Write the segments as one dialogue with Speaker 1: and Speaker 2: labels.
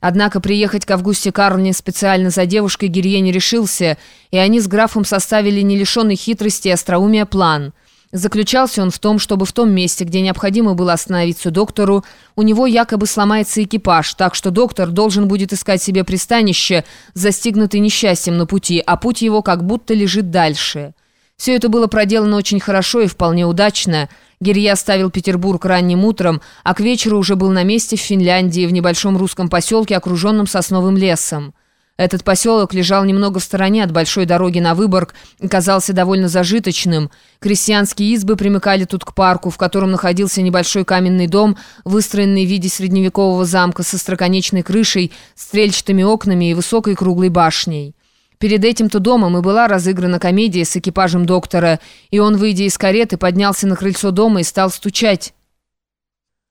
Speaker 1: Однако приехать к Августе Карлне специально за девушкой Гирье не решился, и они с графом составили не лишенный хитрости и остроумия план. Заключался он в том, чтобы в том месте, где необходимо было остановиться доктору, у него якобы сломается экипаж, так что доктор должен будет искать себе пристанище, застигнутый несчастьем на пути, а путь его как будто лежит дальше. Все это было проделано очень хорошо и вполне удачно – Гирья оставил Петербург ранним утром, а к вечеру уже был на месте в Финляндии, в небольшом русском поселке, окруженном сосновым лесом. Этот поселок лежал немного в стороне от большой дороги на Выборг и казался довольно зажиточным. Крестьянские избы примыкали тут к парку, в котором находился небольшой каменный дом, выстроенный в виде средневекового замка со строконечной крышей, стрельчатыми окнами и высокой круглой башней. Перед этим-то домом и была разыграна комедия с экипажем доктора, и он, выйдя из кареты, поднялся на крыльцо дома и стал стучать.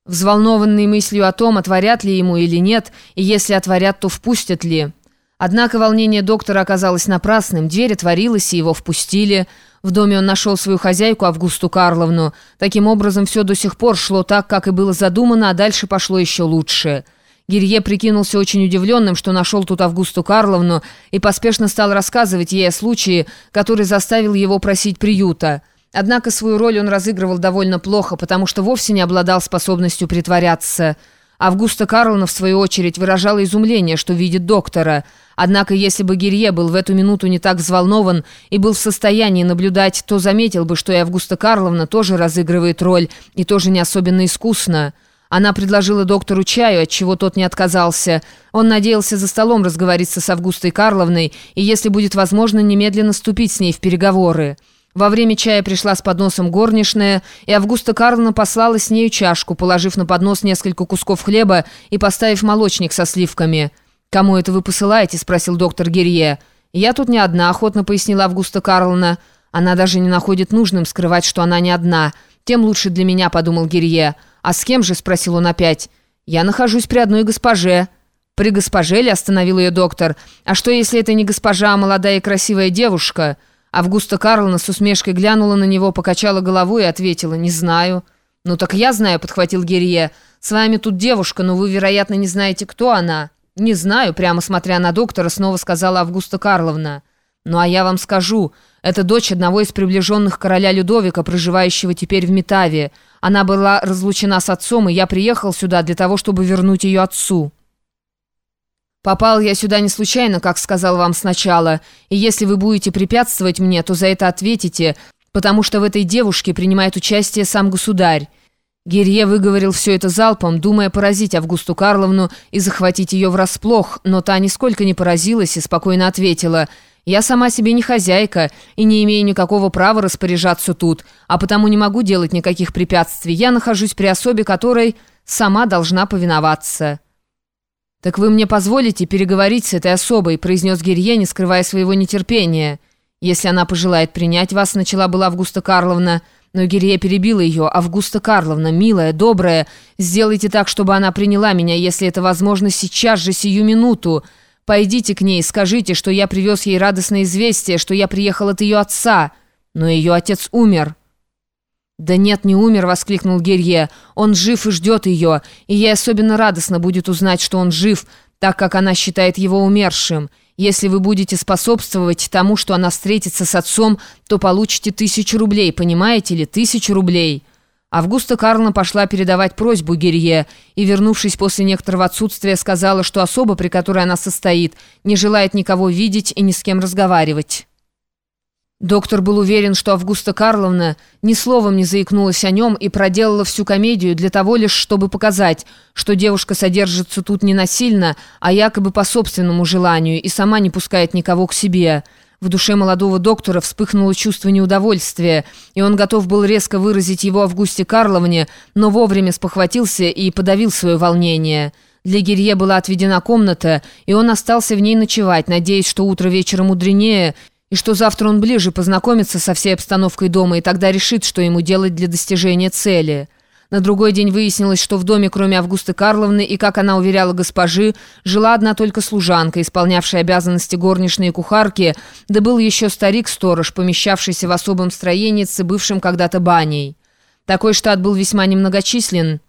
Speaker 1: Взволнованный мыслью о том, отворят ли ему или нет, и если отворят, то впустят ли. Однако волнение доктора оказалось напрасным, дверь отворилась, и его впустили. В доме он нашел свою хозяйку Августу Карловну. Таким образом, все до сих пор шло так, как и было задумано, а дальше пошло еще лучше. Гирье прикинулся очень удивленным, что нашел тут Августу Карловну, и поспешно стал рассказывать ей о случае, который заставил его просить приюта. Однако свою роль он разыгрывал довольно плохо, потому что вовсе не обладал способностью притворяться. Августа Карловна, в свою очередь, выражала изумление, что видит доктора. Однако, если бы Гирье был в эту минуту не так взволнован и был в состоянии наблюдать, то заметил бы, что и Августа Карловна тоже разыгрывает роль, и тоже не особенно искусно. Она предложила доктору чаю, от чего тот не отказался. Он надеялся за столом разговориться с Августой Карловной и, если будет возможно, немедленно вступить с ней в переговоры. Во время чая пришла с подносом горничная, и Августа Карловна послала с нею чашку, положив на поднос несколько кусков хлеба и поставив молочник со сливками. «Кому это вы посылаете?» – спросил доктор Герье. «Я тут не одна», – охотно пояснила Августа Карловна. «Она даже не находит нужным скрывать, что она не одна. Тем лучше для меня», – подумал Герье. «А с кем же?» – спросил он опять. «Я нахожусь при одной госпоже». «При госпоже ли?» – остановил ее доктор. «А что, если это не госпожа, а молодая и красивая девушка?» Августа Карловна с усмешкой глянула на него, покачала головой и ответила «Не знаю». «Ну так я знаю», – подхватил Герье. «С вами тут девушка, но вы, вероятно, не знаете, кто она». «Не знаю», – прямо смотря на доктора, снова сказала Августа Карловна. «Ну а я вам скажу, это дочь одного из приближенных короля Людовика, проживающего теперь в Метаве. Она была разлучена с отцом, и я приехал сюда для того, чтобы вернуть ее отцу». «Попал я сюда не случайно, как сказал вам сначала, и если вы будете препятствовать мне, то за это ответите, потому что в этой девушке принимает участие сам государь». Герье выговорил все это залпом, думая поразить Августу Карловну и захватить ее врасплох, но та нисколько не поразилась и спокойно ответила – я сама себе не хозяйка и не имею никакого права распоряжаться тут, а потому не могу делать никаких препятствий. Я нахожусь при особе, которой сама должна повиноваться». «Так вы мне позволите переговорить с этой особой», произнес Гирье, не скрывая своего нетерпения. «Если она пожелает принять вас», начала была Августа Карловна, но Гирье перебила ее. «Августа Карловна, милая, добрая, сделайте так, чтобы она приняла меня, если это возможно, сейчас же, сию минуту». Пойдите к ней, скажите, что я привез ей радостное известие, что я приехал от ее отца. Но ее отец умер». «Да нет, не умер», — воскликнул Герье. «Он жив и ждет ее, и ей особенно радостно будет узнать, что он жив, так как она считает его умершим. Если вы будете способствовать тому, что она встретится с отцом, то получите тысячу рублей, понимаете ли, тысячу рублей». Августа Карловна пошла передавать просьбу Герье и, вернувшись после некоторого отсутствия, сказала, что особа, при которой она состоит, не желает никого видеть и ни с кем разговаривать. Доктор был уверен, что Августа Карловна ни словом не заикнулась о нем и проделала всю комедию для того лишь, чтобы показать, что девушка содержится тут не насильно, а якобы по собственному желанию и сама не пускает никого к себе – в душе молодого доктора вспыхнуло чувство неудовольствия, и он готов был резко выразить его Августе Карловне, но вовремя спохватился и подавил свое волнение. Для Гирье была отведена комната, и он остался в ней ночевать, надеясь, что утро вечера мудренее, и что завтра он ближе познакомится со всей обстановкой дома и тогда решит, что ему делать для достижения цели». На другой день выяснилось, что в доме, кроме Августы Карловны и, как она уверяла госпожи, жила одна только служанка, исполнявшая обязанности горничной и кухарки, да был еще старик-сторож, помещавшийся в особом строении, бывшим когда-то баней. Такой штат был весьма немногочислен –